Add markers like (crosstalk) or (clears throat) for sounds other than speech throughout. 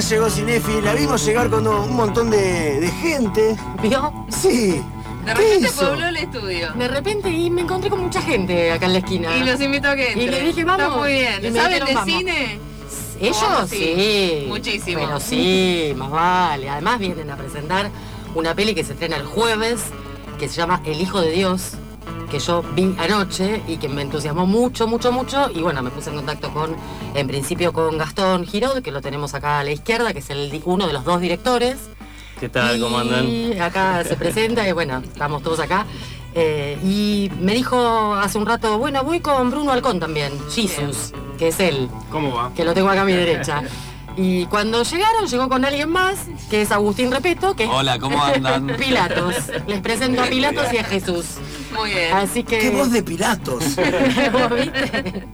ya llegó Cinefi, la vimos llegar con un montón de, de gente. ¿Vio? Sí. De ¿Qué repente hizo? pobló el estudio. De repente y me encontré con mucha gente acá en la esquina. Y los invitó a que Y entren. le dije, vamos. Está muy Y bien. ¿Saben de vamos. cine? ¿Ellos? Oh, sí. sí. Muchísimo. Pero sí, más vale. Además vienen a presentar una peli que se estrena el jueves, que se llama El Hijo de Dios, que yo vi anoche y que me entusiasmó mucho, mucho, mucho. Y bueno, me puse en contacto con, en principio con Gastón Giraud, que lo tenemos acá a la izquierda, que es el, uno de los dos directores. ¿Qué tal? ¿Cómo andan? Y acá se presenta y bueno, estamos todos acá. Eh, y me dijo hace un rato, bueno, voy con Bruno Alcón también, Jesus, que es él, ¿Cómo va? que lo tengo acá a mi (laughs) derecha. Y cuando llegaron, llegó con alguien más, que es Agustín Repeto, que es Hola, ¿cómo andan? (laughs) Pilatos. Les presento a Pilatos y a Jesús. Muy bien. Así que... Qué voz de Pilatos. (laughs) ¿Vos viste?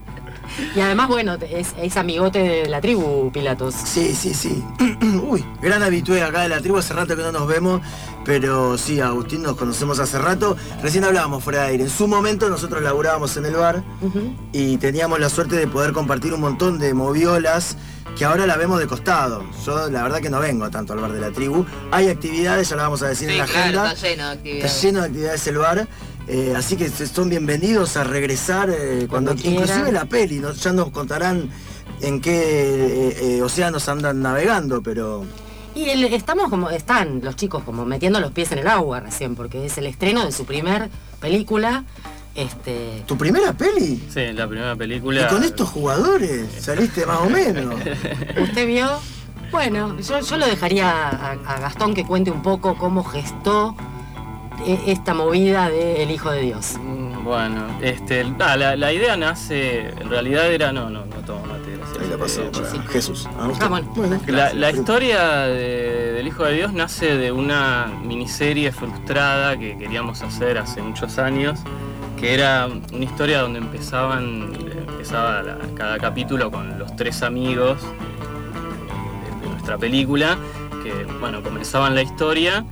Y además, bueno, es, es amigote de la tribu Pilatos. Sí, sí, sí. (clears throat) Uy, gran habitué acá de la tribu, hace rato que no nos vemos, pero sí, Agustín nos conocemos hace rato. Recién hablábamos fuera de aire. En su momento nosotros laburábamos en el bar y teníamos la suerte de poder compartir un montón de moviolas que ahora la vemos de costado. Yo la verdad que no vengo tanto al bar de la tribu. Hay actividades, ya la vamos a decir Sí, en la claro, agenda. está lleno de Está actividades. lleno de actividades el bar. Eh, así que son bienvenidos a regresar eh, cuando, Cuando quieran. inclusive la peli, ¿no? ya nos contarán en qué eh, eh, océanos andan navegando, pero Y el- estamos como, están los chicos como metiendo los pies en el agua recién, porque es el estreno de su primer película. Este, tu primera peli Sí, la primera película. y con estos jugadores saliste más o menos. (laughs) ¿Usted vio? Bueno, yo, yo lo dejaría a, a Gastón que cuente un poco cómo gestó esta movida de El Hijo de Dios. Mm, Bueno, este, ah, la, la idea nace, en realidad era, no, no, no tomo mate, gracias. Ahí la pasó Eh, para Jesús. Ah. Ah, bueno. La, historia de- del Hijo de Dios nace de una miniserie frustrada que queríamos hacer hace muchos años, que era una historia donde empezaban, empezaba la- cada capítulo con los tres amigos de, de nuestra película, que bueno, comenzaban la historia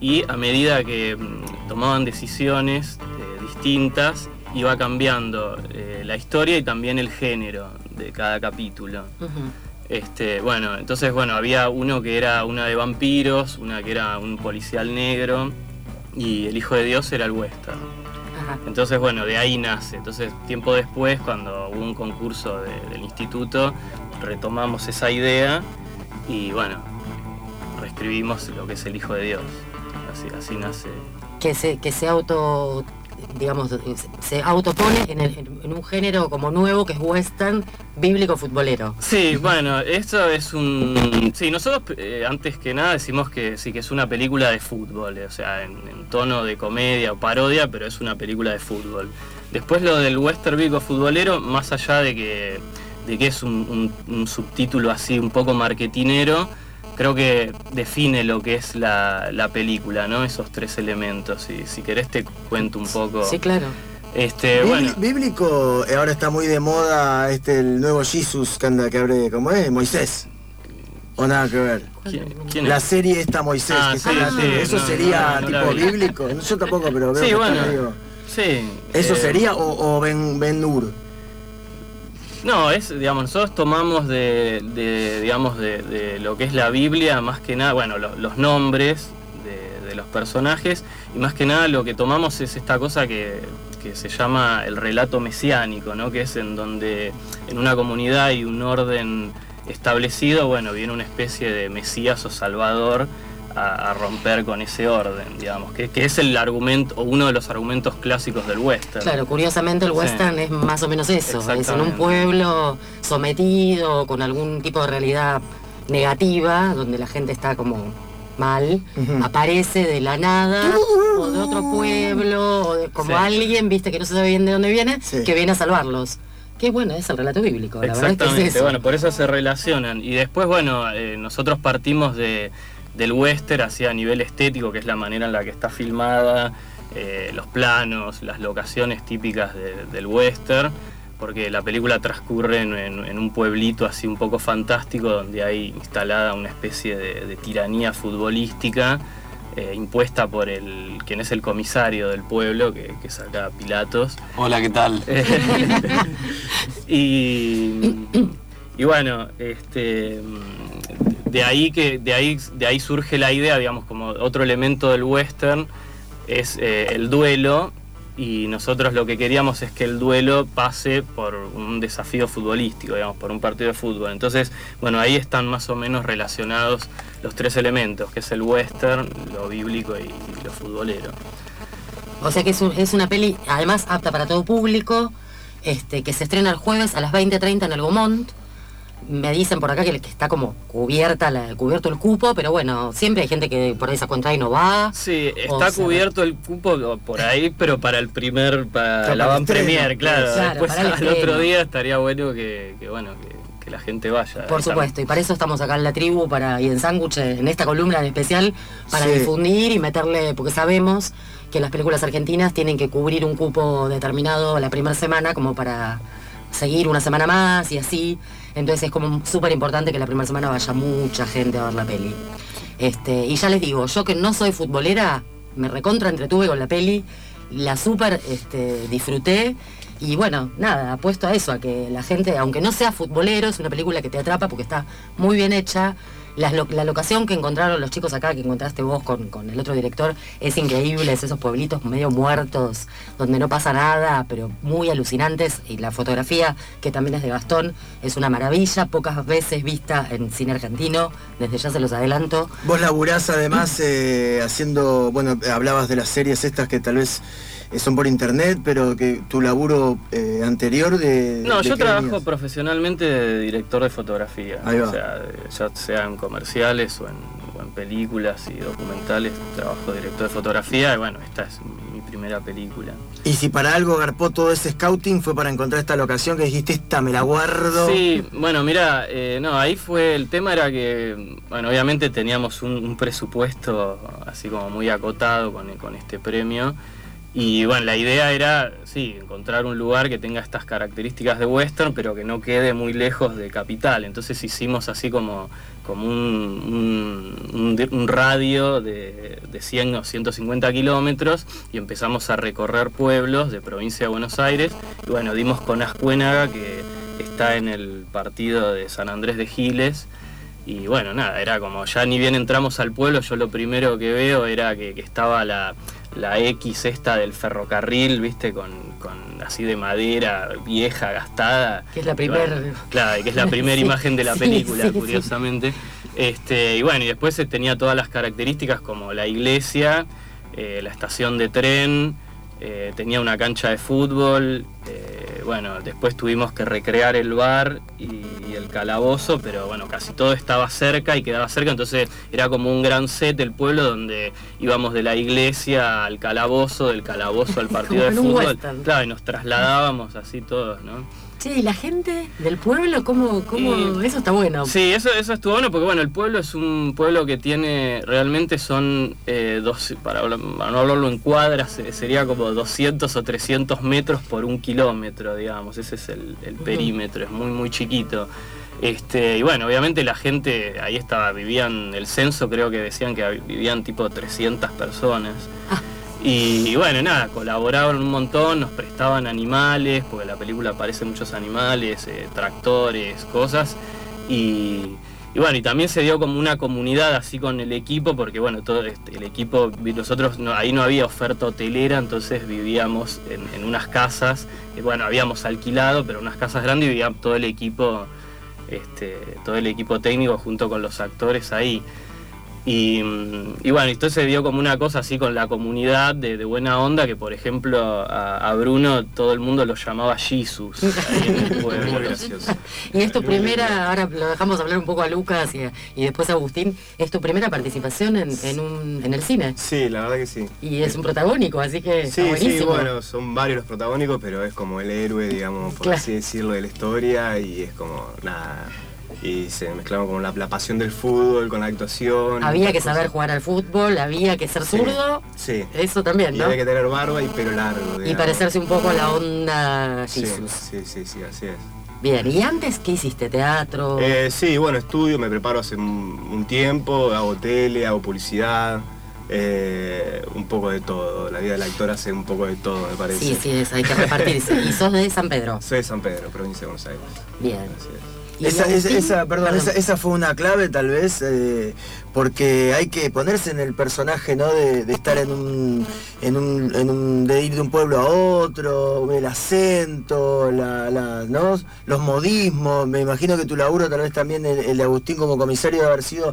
y a medida que mm, tomaban decisiones eh, distintas, iba cambiando eh, la historia y también el género de cada capítulo. Este, bueno, entonces bueno, había uno que era una de vampiros, una que era un policial negro y el hijo de Dios era el western. Ajá. Entonces bueno, de ahí nace. Entonces tiempo después, cuando hubo un concurso de- del instituto, retomamos esa idea y bueno, reescribimos lo que es el hijo de Dios. Así, así nace. Que se, que se auto, digamos, se autopone en, el- en un género como nuevo que es western bíblico futbolero. Sí, bueno, esto es un... Sí, nosotros eh, antes que nada decimos que sí, que es una película de fútbol, eh, o sea, en, en tono de comedia o parodia, pero es una película de fútbol. Después lo del western bíblico futbolero, más allá de que, de que es un, un- un subtítulo así un poco marketinero, creo que define lo que es la, la película, ¿no? Esos tres elementos. Y si querés te cuento un poco. Sí, claro. Este, bueno. Bíblico, eh, ahora está muy de moda este el nuevo Jesus que anda que abre, ¿cómo es? Moisés. O nada que ver. ¿Quién, quién es? La serie esta Moisés, Ah, que sí, se la- sí, eso no, sería no, no la tipo bíblico. Yo tampoco, pero veo Sí, que está bueno. Sí. ¿Eso eh, sería o, o Ben, ben Nur? No, es, digamos, nosotros tomamos de, de, digamos, de, lo que es la Biblia, más que nada, bueno, lo- los nombres de, de los personajes, y más que nada lo que tomamos es esta cosa que, que se llama el relato mesiánico, ¿no? Que es en donde en una comunidad hay un orden establecido, bueno, viene una especie de Mesías o Salvador a, a romper con ese orden, digamos, que, que es el argumento, o uno de los argumentos clásicos del western. Claro, curiosamente el Sí. western es más o menos eso, es en un pueblo sometido, con algún tipo de realidad negativa, donde la gente está como mal, aparece de la nada, o de otro pueblo, o de, como Sí. alguien, viste, que no se sabe bien de dónde viene, Sí. que viene a salvarlos. Que bueno, es el relato bíblico, la verdad es que Exactamente, es eso. bueno, por eso se relacionan. Y después, bueno, eh, nosotros partimos de, del western hacia a nivel estético, que es la manera en la que está filmada, eh, los planos, las locaciones típicas de- del western, porque la película transcurre en, en- en un pueblito así un poco fantástico, donde hay instalada una especie de, de tiranía futbolística. Eh, impuesta por el quien es el comisario del pueblo, que, que es acá Pilatos, Hola, ¿qué tal? (laughs) y, y bueno, este, de ahí que de ahí de ahí surge la idea, digamos, como otro elemento del western es eh, el duelo y nosotros lo que queríamos es que el duelo pase por un desafío futbolístico, digamos, por un partido de fútbol. Entonces, bueno, ahí están más o menos relacionados los tres elementos, que es el western, lo bíblico y, lo futbolero. O sea que es, es una peli, además apta para todo público, este, que se estrena el jueves a las 20.30 en el Gomont. Me dicen por acá que, que está como cubierta la- cubierto el cupo, pero bueno, siempre hay gente que por ahí se encuentra y no va. Sí, está sea, cubierto el cupo por ahí, pero para el primer, para la van premier, claro. Claro, Después al estreno. otro día estaría bueno que, que, bueno, que, que la gente vaya. Por supuesto, y para eso estamos acá en la tribu para, y en Sándwich, en esta columna en especial, para Sí. difundir y meterle, porque sabemos que las películas argentinas tienen que cubrir un cupo determinado la primera semana como para seguir una semana más y así. Entonces es como súper importante que la primera semana vaya mucha gente a ver la peli. Este, y ya les digo, yo que no soy futbolera, me recontra entretuve con la peli, la súper este, disfruté. Y bueno, nada, apuesto a eso, a que la gente, aunque no sea futbolero, es una película que te atrapa porque está muy bien hecha. Lo- la locación que encontraron los chicos acá, que encontraste vos con, con el otro director, es increíble, es esos pueblitos medio muertos, donde no pasa nada, pero muy alucinantes. Y la fotografía, que también es de Gastón, es una maravilla, pocas veces vista en cine argentino, desde ya se los adelanto. Vos laburás además eh, haciendo, bueno, hablabas de las series estas que tal vez son por internet, pero que tu laburo eh, anterior de... No, de yo trabajo profesionalmente de director de fotografía. Ahí va. O sea, ya sea en comerciales o en, o en películas y documentales, trabajo de director de fotografía y bueno, esta es mi, mi primera película. Y si para algo garpó todo ese scouting fue para encontrar esta locación que dijiste, esta me la guardo. Sí, bueno, mira, eh, no, ahí fue, el tema era que, bueno, obviamente teníamos un, un presupuesto así como muy acotado con, con este premio. Y bueno, la idea era, sí, encontrar un lugar que tenga estas características de western, pero que no quede muy lejos de capital. Entonces hicimos así como, como un, un- un di- un radio de, de 100 o 150 kilómetros y empezamos a recorrer pueblos de provincia de Buenos Aires. Y bueno, dimos con Ascuénaga, que está en el partido de San Andrés de Giles. Y bueno, nada, era como ya ni bien entramos al pueblo, yo lo primero que veo era que estaba la, la X esta del ferrocarril, viste, con, con así de madera vieja, gastada. Que es la Y primer- bueno, claro, que es la primera (laughs) Sí, imagen de la sí, película, sí, curiosamente. Este, y bueno, y después eh, tenía todas las características como la iglesia, eh, la estación de tren, eh, tenía una cancha de fútbol, eh, bueno, después tuvimos que recrear el bar y, el calabozo, pero bueno, casi todo estaba cerca y quedaba cerca, entonces era como un gran set el pueblo donde íbamos de la iglesia al calabozo, del calabozo al (laughs) partido de fútbol. western. Claro, y nos trasladábamos así todos, ¿no? Che, ¿y la gente del pueblo cómo, cómo eso está bueno? Sí, eso, eso estuvo bueno porque bueno, el pueblo es un pueblo que tiene, realmente son, eh, dos, para, no hablarlo en cuadras, eh, sería como 200 o 300 metros por un kilómetro, digamos, ese es el, el perímetro, es muy, muy chiquito. Este, y bueno, obviamente la gente, ahí estaba, vivían, el censo creo que decían que vivían tipo 300 personas. Ah. Y, bueno, nada, colaboraban un montón, nos prestaban animales, porque la película aparecen muchos animales, eh, tractores, cosas. Y, bueno, y también se dio como una comunidad así con el equipo, porque bueno, todo este, el equipo, nosotros no- ahí no había oferta hotelera, entonces vivíamos en, unas casas, bueno, habíamos alquilado, pero unas casas grandes y vivía todo el equipo, este, todo el equipo técnico junto con los actores ahí. Y, y bueno, entonces se dio como una cosa así con la comunidad de, de buena onda, que por ejemplo a, a Bruno todo el mundo lo llamaba Jesus. (laughs) Muy gracioso. (laughs) Y es tu primera, ahora lo dejamos hablar un poco a Lucas y, y después a Agustín, es tu primera participación en, en, un, en el cine. Sí, la verdad que sí. Y es un protagónico, así que está Sí, sí, bueno, son varios los protagónicos, pero es como el héroe, digamos, por Claro. así decirlo, de la historia y es como, nada, y se mezclaron con la, la pasión del fútbol, con la actuación. había que cosas. saber jugar al fútbol, había que ser zurdo, Sí. eso también, Y ¿no? había que tener barba y pelo largo. Y parecerse un poco a la onda Sí, Jesus. sí, sí, sí, así es. Bien, ¿y antes qué hiciste? ¿Teatro? Eh, sí, bueno, estudio, me preparo hace un, un tiempo, hago tele, hago publicidad, eh, un poco de todo. La vida del actor hace un poco de todo, me parece. sí, sí, es, hay que repartirse. (laughs) y sos de San Pedro. Soy de San Pedro, provincia de Buenos Aires. Bien. Así es. Esa, esa, perdón, esa, esa fue una clave tal vez, eh, porque hay que ponerse en el personaje, ¿no? De, de estar en un, en un, en un, de ir de un pueblo a otro, el acento, la, la- ¿no? los modismos. Me imagino que tu laburo tal vez también el, el de Agustín como comisario debe haber sido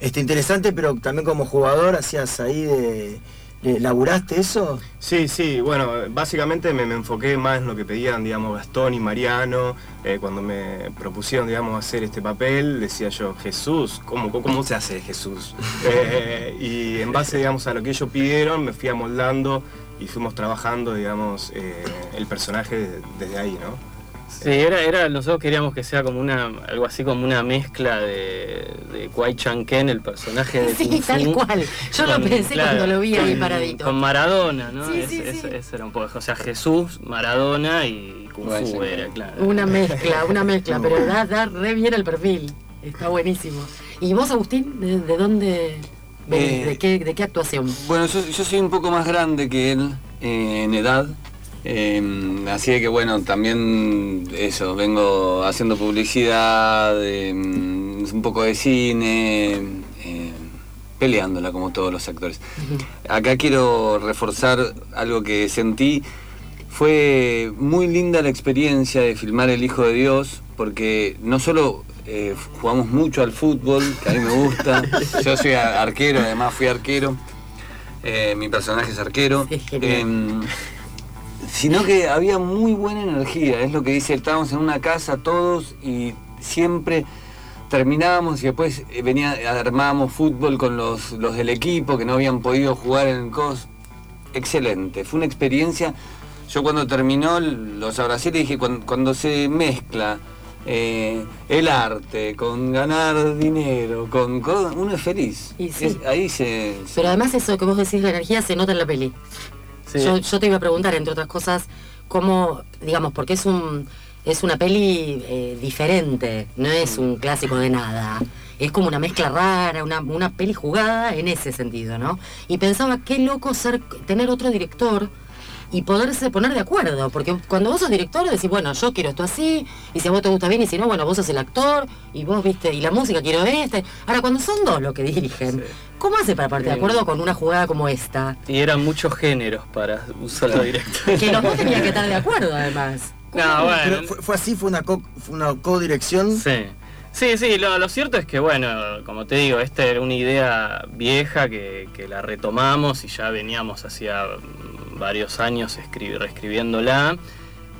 este, interesante, pero también como jugador hacías ahí de- ¿laburaste eso? Sí, sí, bueno, básicamente me, enfoqué más en lo que pedían, digamos, Gastón y Mariano. Eh, cuando me propusieron, digamos, hacer este papel, decía yo, Jesús, ¿cómo, cómo, se hace Jesús? (laughs) Eh, y en base, digamos, a lo que ellos pidieron, me fui amoldando y fuimos trabajando, digamos, eh, el personaje de- desde ahí, ¿no? Sí, era, era, nosotros queríamos que sea como una, algo así como una mezcla de, de Kwai Chang Ken, el personaje de (laughs) Sí, Kung Fu, tal cual. Yo lo pensé cuando lo vi ahí con- paradito. Con Maradona, ¿no? Sí, Es- sí, es- sí. ese era un poco, o sea, Jesús, Maradona y Kung Kwai Fu era, claro. Una (laughs) mezcla, una mezcla, pero da, da re bien el perfil. Está buenísimo. ¿Y vos, Agustín, de, de dónde venís? Eh, ¿De, qué, ¿De qué actuación? Bueno, yo, yo soy un poco más grande que él eh, en edad. Eh, así que bueno, también eso, vengo haciendo publicidad, eh, un poco de cine, eh, peleándola como todos los actores. Acá quiero reforzar algo que sentí. Fue muy linda la experiencia de filmar El Hijo de Dios, porque no solo eh, jugamos mucho al fútbol, que a mí me gusta, (laughs) yo soy arquero, además fui arquero, eh, mi personaje es arquero, em, sino que había muy buena energía, es lo que dice, estábamos en una casa todos y siempre terminábamos y después eh, venía, armábamos fútbol con los, los del equipo que no habían podido jugar en el COS. Excelente, fue una experiencia. Yo cuando terminó los abracé y dije, cuando, cuando se mezcla eh, el arte con ganar dinero, con, con- uno es feliz. Y sí. Es- ahí se... se- Pero además eso que vos decís, la energía se nota en la peli. Sí. Yo, yo te iba a preguntar, entre otras cosas, cómo, digamos, porque es un es una peli eh, diferente, no es un clásico de nada. Es como una mezcla rara, una, una peli jugada en ese sentido, ¿no? Y pensaba, qué loco ser, tener otro director y poderse poner de acuerdo, porque cuando vos sos director decís, bueno, yo quiero esto así, y si a vos te gusta bien, y si no, bueno, vos sos el actor, y vos viste, y la música quiero este. Ahora, cuando son dos los que dirigen, Sí. ¿cómo hace para ponerte de Eh, acuerdo con una jugada como esta? Y eran muchos géneros para un solo director. Que los dos tenían que estar de acuerdo, además. No, bueno. Pero fue, fue así, fue una co- fue una codirección. Sí. Sí, sí, lo, lo cierto es que, bueno, como te digo, esta era una idea vieja que, que la retomamos y ya veníamos hacía mm, varios años escri- reescribiéndola.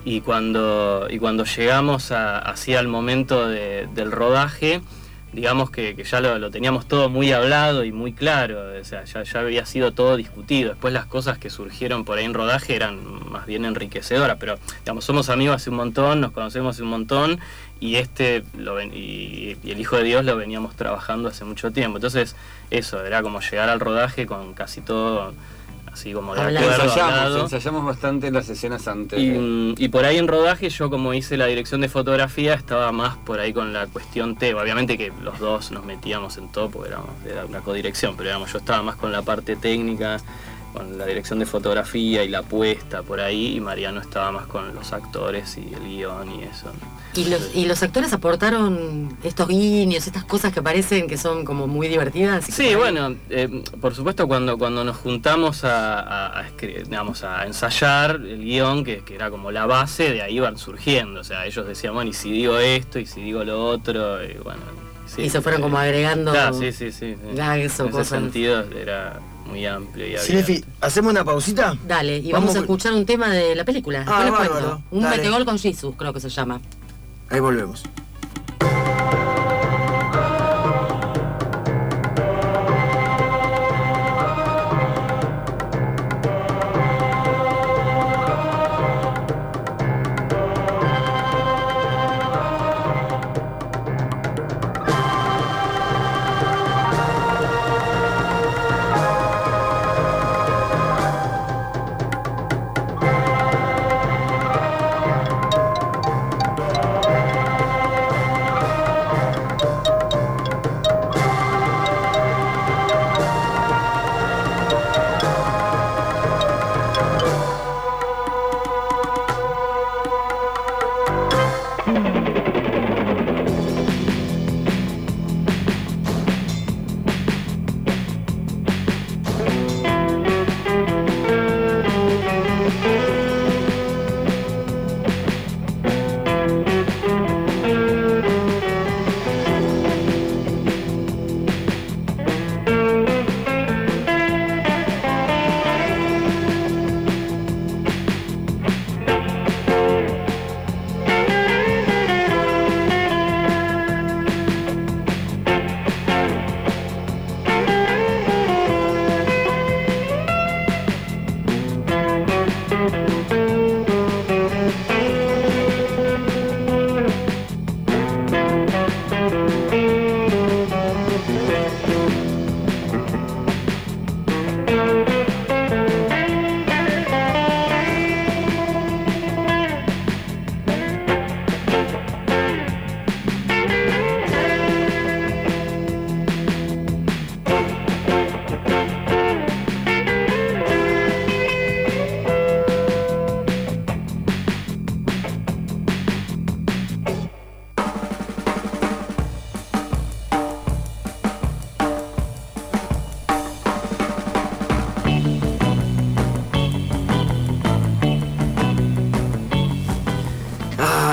Y cuando, y cuando llegamos a- hacia el momento de- del rodaje, digamos que, ya lo, teníamos todo muy hablado y muy claro, o sea, ya, había sido todo discutido. Después las cosas que surgieron por ahí en rodaje eran más bien enriquecedoras, pero digamos, somos amigos hace un montón, nos conocemos hace un montón y este lo y el Hijo de Dios lo veníamos trabajando hace mucho tiempo. Entonces, eso, era como llegar al rodaje con casi todo así como de Hablado. acuerdo, ensayamos, hablado. ensayamos bastante las escenas antes. Y, y por ahí en rodaje yo como hice la dirección de fotografía estaba más por ahí con la cuestión T. Obviamente que los dos nos metíamos en todo porque éramos, era una codirección, pero digamos, yo estaba más con la parte técnica, con la dirección de fotografía y la puesta por ahí, y Mariano estaba más con los actores y el guion y eso. Y los, y los actores aportaron estos guiños, estas cosas que parecen que son como muy divertidas. Sí, bueno, eh, por supuesto cuando, cuando nos juntamos a, a- a digamos, a ensayar el guion, que, que era como la base, de ahí van surgiendo. O sea, ellos decían, bueno, y si digo esto, y si digo lo otro, y bueno. sí, y se fueron eh, como agregando Claro, sí, sí, sí. sí. gags o en ese cosas. sentido era muy amplio y Cinefi, abierto. ¿hacemos una pausita? Dale, y Vamos vamos, a escuchar un tema de la película. Ah, Después les bárbaro. cuento. Un metegol con Jesus, creo que se llama. Ahí volvemos.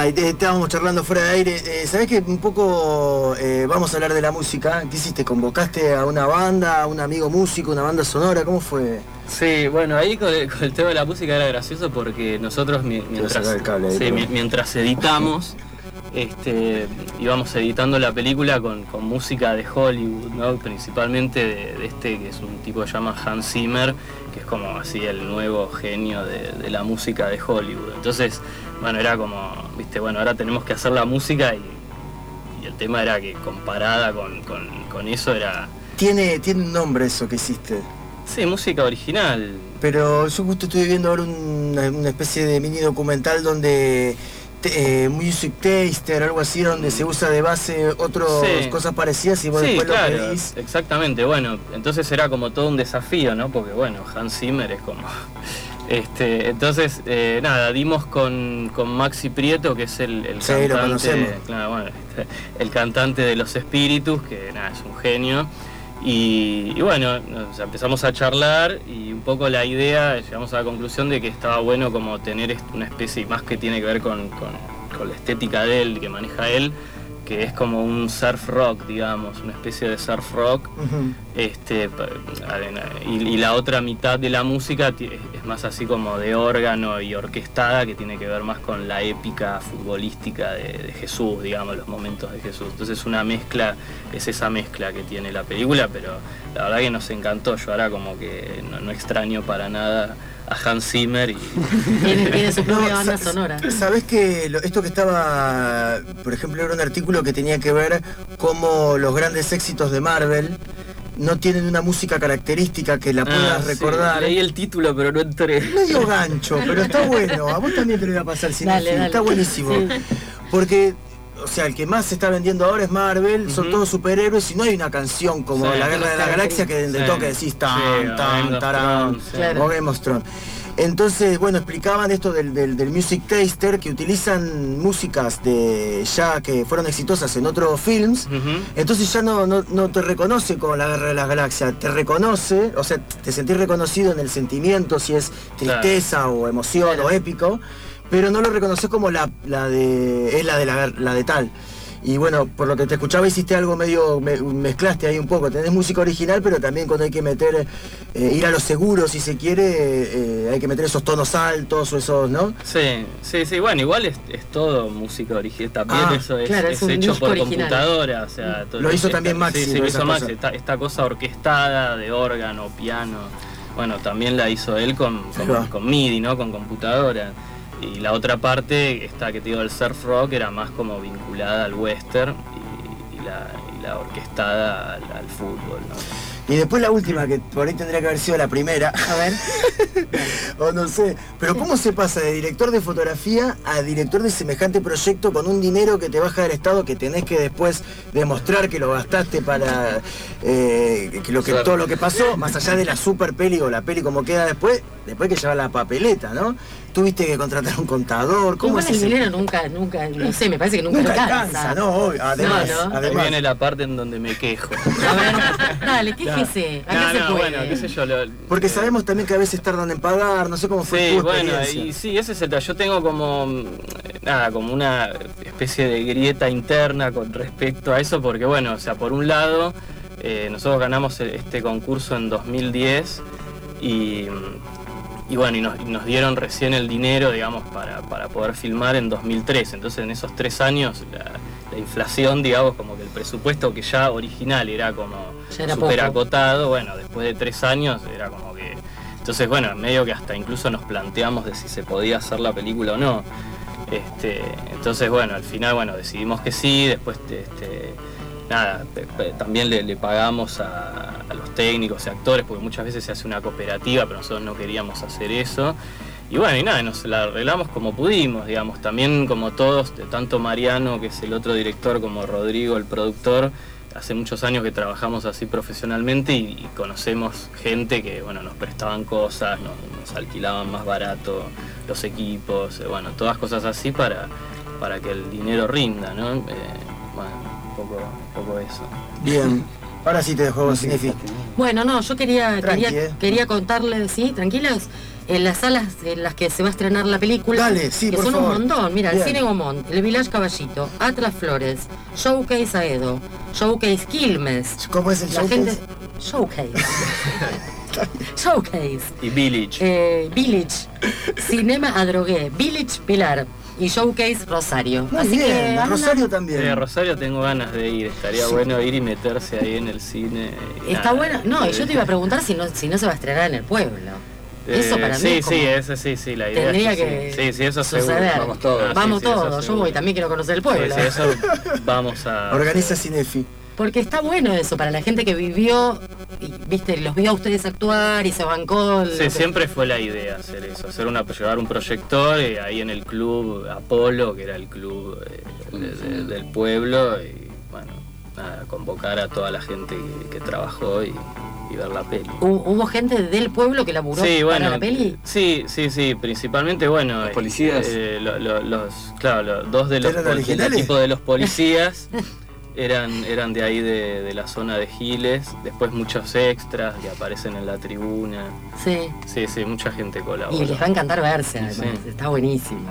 Ay, te- estábamos charlando fuera de aire. Eh, ¿Sabés que un poco eh, vamos a hablar de la música? ¿Qué hiciste? ¿Convocaste a una banda, a un amigo músico, una banda sonora? ¿Cómo fue? Sí, bueno, ahí con el, con el tema de la música era gracioso porque nosotros mi- mientras, cable sí, mi- mientras editamos, este, íbamos editando la película con, con música de Hollywood, ¿no? principalmente de, de este que es un tipo que se llama Hans Zimmer, que es como así el nuevo genio de, de la música de Hollywood. Entonces, bueno, era como, viste, bueno, ahora tenemos que hacer la música y, y el tema era que comparada con, con- con eso era, Tiene, tiene un nombre eso que hiciste. sí, música original. Pero yo justo estoy viendo ahora una, una especie de mini documental donde eh, Music Taster, algo así, donde se usa de base otras Sí. cosas parecidas y vos Sí, después claro, lo pedís. exactamente. Bueno, entonces era como todo un desafío, ¿no? Porque bueno, Hans Zimmer es como... (laughs) Este, entonces, eh, nada, dimos con, con Maxi Prieto, que es el, el Sí, cantante, conocemos. claro, bueno, este, el cantante de Los Espíritus, que nada, es un genio. Y, bueno, empezamos a charlar y un poco la idea, llegamos a la conclusión de que estaba bueno como tener una especie, más que tiene que ver con, con- con la estética de él, que maneja él, que es como un surf rock, digamos, una especie de surf rock. Este, y, y la otra mitad de la música es más así como de órgano y orquestada, que tiene que ver más con la épica futbolística de, de Jesús, digamos, los momentos de Jesús. Entonces una mezcla, es esa mezcla que tiene la película, pero la verdad que nos encantó. Yo ahora como que no, no extraño para nada a Hans Zimmer y (laughs) Tiene, tiene su propia No, banda sonora. Sabés que lo- esto que estaba, por ejemplo, era un artículo que tenía que ver cómo los grandes éxitos de Marvel no tienen una música característica que la puedas Ah, sí, recordar. leí el título pero no entré. medio gancho, pero está bueno. A vos también te lo voy a pasar sin Dale, dale. Está buenísimo. Sí. Porque, o sea, el que más se está vendiendo ahora es Marvel, son todos superhéroes y no hay una canción como Sí. La Guerra de la Galaxia que de Sí. toque decís tan, tan, tarán, o Game of Thrones. Entonces, bueno, explicaban esto del, del- del Music Taster, que utilizan músicas de ya que fueron exitosas en otros films, entonces ya no, no, no te reconoce como la guerra de las galaxias, te reconoce, o sea, te sentís reconocido en el sentimiento, si es tristeza o emoción Claro. o épico, pero no lo reconoces como la, la de. es la de la, la de tal. Y bueno, por lo que te escuchaba hiciste algo medio, me- mezclaste ahí un poco, tenés música original, pero también cuando hay que meter, eh, ir a lo seguro si se quiere, eh, hay que meter esos tonos altos o esos, ¿no? Sí, sí, sí, bueno, igual es, es todo música original, también Ah, eso es, claro, es es un hecho por original. computadora, o sea, todo- Lo hizo esta- también Maxi, Sí, sí, lo hizo Maxi, cosa. esta, esta cosa orquestada de órgano, piano, bueno, también la hizo él con, con MIDI, ¿no? Con computadora. Y la otra parte, esta que te digo del surf rock, era más como vinculada al western y, y la, y la orquestada al, al fútbol, ¿no? Y después la última, que por ahí tendría que haber sido la primera. A ver. (laughs) o no sé. Pero ¿cómo se pasa de director de fotografía a director de semejante proyecto con un dinero que te baja del Estado que tenés que después demostrar que lo gastaste para eh, que lo que, todo lo que pasó, más allá de la super peli o la peli como queda después, después que lleva la papeleta, ¿no? Tuviste que contratar un contador, ¿cómo Igual es el ese- dinero nunca, nunca, no sé, me parece que nunca, Nunca alcanza. alcanza, ¿no? Obvio, Además, No, no. Ahí además. viene la parte en donde me quejo. A ver, dale, quéjese. Se puede. bueno, qué sé yo. lo- Porque eh, sabemos también que a veces tardan en pagar, no sé cómo fue Sí, tu bueno, experiencia. y sí, ese es el tema. Yo tengo como, mm, nada, como una especie de grieta interna con respecto a eso, porque bueno, o sea, por un lado, eh, nosotros ganamos este concurso en 2010 y, y bueno, y nos, y nos dieron recién el dinero, digamos, para, para poder filmar en 2003. Entonces en esos tres años la, la inflación, digamos, como que el presupuesto que ya original era como súper acotado, bueno, después de tres años era como que... Entonces, bueno, medio que hasta incluso nos planteamos de si se podía hacer la película o no. Este, entonces, bueno, al final, bueno, decidimos que sí, después, este, nada, también le, pagamos a, los técnicos y actores, porque muchas veces se hace una cooperativa, pero nosotros no queríamos hacer eso. Y bueno, y nada, nos la arreglamos como pudimos, digamos, también como todos, tanto Mariano, que es el otro director, como Rodrigo, el productor, hace muchos años que trabajamos así profesionalmente y, conocemos gente que, bueno, nos prestaban cosas, nos, alquilaban más barato los equipos, eh, bueno, todas cosas así para, para que el dinero rinda, ¿no? Eh, un poco, un poco eso. Bien. (laughs) Ahora sí te dejo vos, Cinefi. Bueno, no, yo quería, Tranqui, quería, eh. quería contarles, sí, tranquilos, en las salas en las que se va a estrenar la película, Dale, sí, que por son favor. un montón, mira, el. Cine Gomont, el Village Caballito, Atlas Flores, Showcase Aedo, Showcase Quilmes, ¿Cómo es el la showcase? gente... Showcase. (laughs) Showcase. Y Village. Eh, Village, Cinema Adrogué, Village Pilar y Showcase Rosario. Muy Así que bien, Rosario también. a Rosario tengo ganas de ir, estaría Sí. bueno ir y meterse ahí en el cine. Está nada, bueno. No, y yo te iba a eh, preguntar si no, si no se va a estrenar en el pueblo. Eso para mí Sí, es como- sí, ese sí, sí, la idea tendría es que sí. Sí, sí, eso suceder. seguro. Vamos todos. Ah, Vamos sí, todos, yo seguro. voy, también quiero conocer el Sí, pueblo. sí, eso vamos a... Organiza Cinefi. Porque está bueno eso, para la gente que vivió, y, viste, los vio a ustedes actuar y se bancó. Sí, que- siempre fue la idea hacer eso, hacer una, llevar un proyector eh, ahí en el club Apolo, que era el club eh, de- de- del pueblo, y bueno, nada, convocar a toda la gente que, que trabajó y, y ver la peli. Hu- ¿Hubo gente del pueblo que laburó Sí, bueno, para la peli? sí, sí, sí, principalmente, bueno, Los eh, policías. eh, lo- lo- los, claro, los dos de los ¿Eran originales? equipo de los policías (laughs) eran, eran de ahí de, de la zona de Giles, después muchos extras que aparecen en la tribuna. Sí. Sí, sí, mucha gente colaboró. Y les va a encantar verse. Sí. Está buenísimo.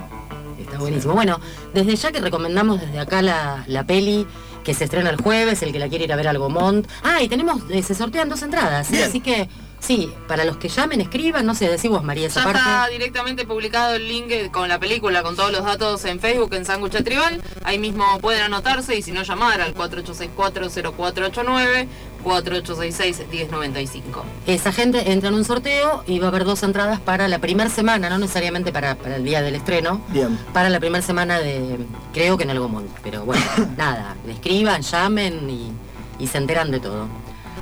Está buenísimo. Bueno, desde ya que recomendamos desde acá la, la peli que se estrena el jueves, el que la quiere ir a ver al Gomont. Ah, y tenemos, eh, se sortean dos entradas, ¿sí? Bien. así que sí, para los que llamen, escriban, no sé, decís vos María esa Ya parte. está directamente publicado el link eh, con la película, con todos los datos en Facebook, en Sándwich Tribal. Ahí mismo pueden anotarse y si no llamar al 4864-0489, 4866-1095. Esa gente entra en un sorteo y va a haber dos entradas para la primera semana, no necesariamente para, para el día del estreno, Bien. para la primera semana de, creo que en el Gomont. Pero bueno, (laughs) nada, escriban, llamen y, y se enteran de todo.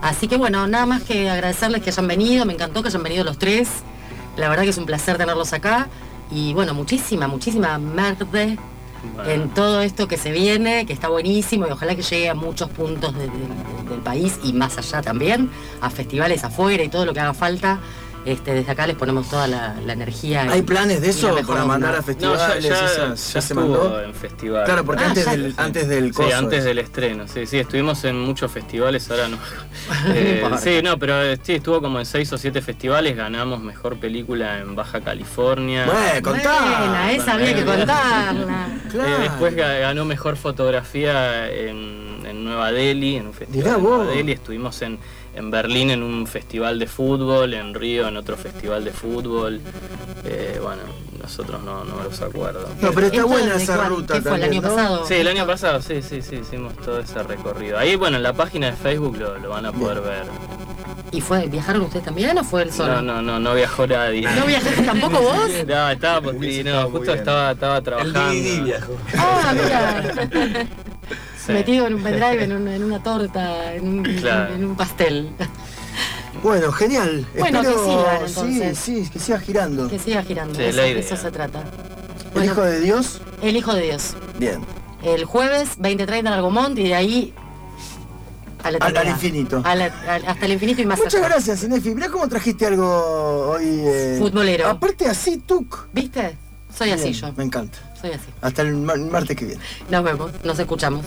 Así que bueno, nada más que agradecerles que hayan venido, me encantó que hayan venido los tres. La verdad que es un placer tenerlos acá. Y bueno, muchísima, muchísima merde Bueno. en todo esto que se viene, que está buenísimo y ojalá que llegue a muchos puntos de- de- de- del país y más allá también, a festivales afuera y todo lo que haga falta. Este, desde acá les ponemos toda la, la energía. y- ¿Hay planes de y eso para onda. mandar a No, festivales? ya, ya, esas- ya se mandó? en festival. Claro, porque Ah, antes, ya. del, antes del Sí, coso. antes es. del estreno, sí, sí, estuvimos en muchos festivales, ahora no. (laughs) Eh, sí, no, pero eh, sí, estuvo como en seis o siete festivales, ganamos mejor película en Baja California. Bueno, contá. Buena, esa había que contarla. Claro. Eh, después ga- ganó mejor fotografía en, en Nueva Delhi, en un festival Mirá en Nueva. Delhi. Estuvimos en, en Berlín en un festival de fútbol, en Río en otro festival de fútbol. Eh, bueno, nosotros no, no los acuerdo. No, pero está ¿Esto buena esa cuál? ruta ¿Qué fue el también, año ¿no? pasado? Sí, el año pasado, sí, sí, sí, hicimos todo ese recorrido. Ahí, bueno, en la página de Facebook lo, lo van a poder ver. ¿Y fue, viajaron ustedes también o fue el solo? No, no, no, no viajó nadie. ¿No viajaste tampoco (laughs) vos? No, estaba, pues, sí, no, justo estaba, estaba El trabajando. DVD viajó. Ah, mira. (laughs) Sí. Metido en un (laughs) pendrive, en, un- en una torta, en un, Claro. en un pastel. Bueno, genial. Bueno, Espero, que sigan, entonces. Sí, sí, que siga girando. Que siga girando. Sí, eso, eso se trata. El Hijo de Dios, el Hijo de Dios. bien. El jueves 20.30 en Algomont y de ahí a la Al- al eternidad. infinito. A la- al- hasta el infinito y más Muchas allá. gracias, Cinefi. Mirá cómo trajiste algo hoy. eh, Futbolero. Aparte así, tuc. ¿Viste? Soy así Bien, yo. Me encanta. Soy así. Hasta el mar- martes que viene. Nos vemos, nos escuchamos.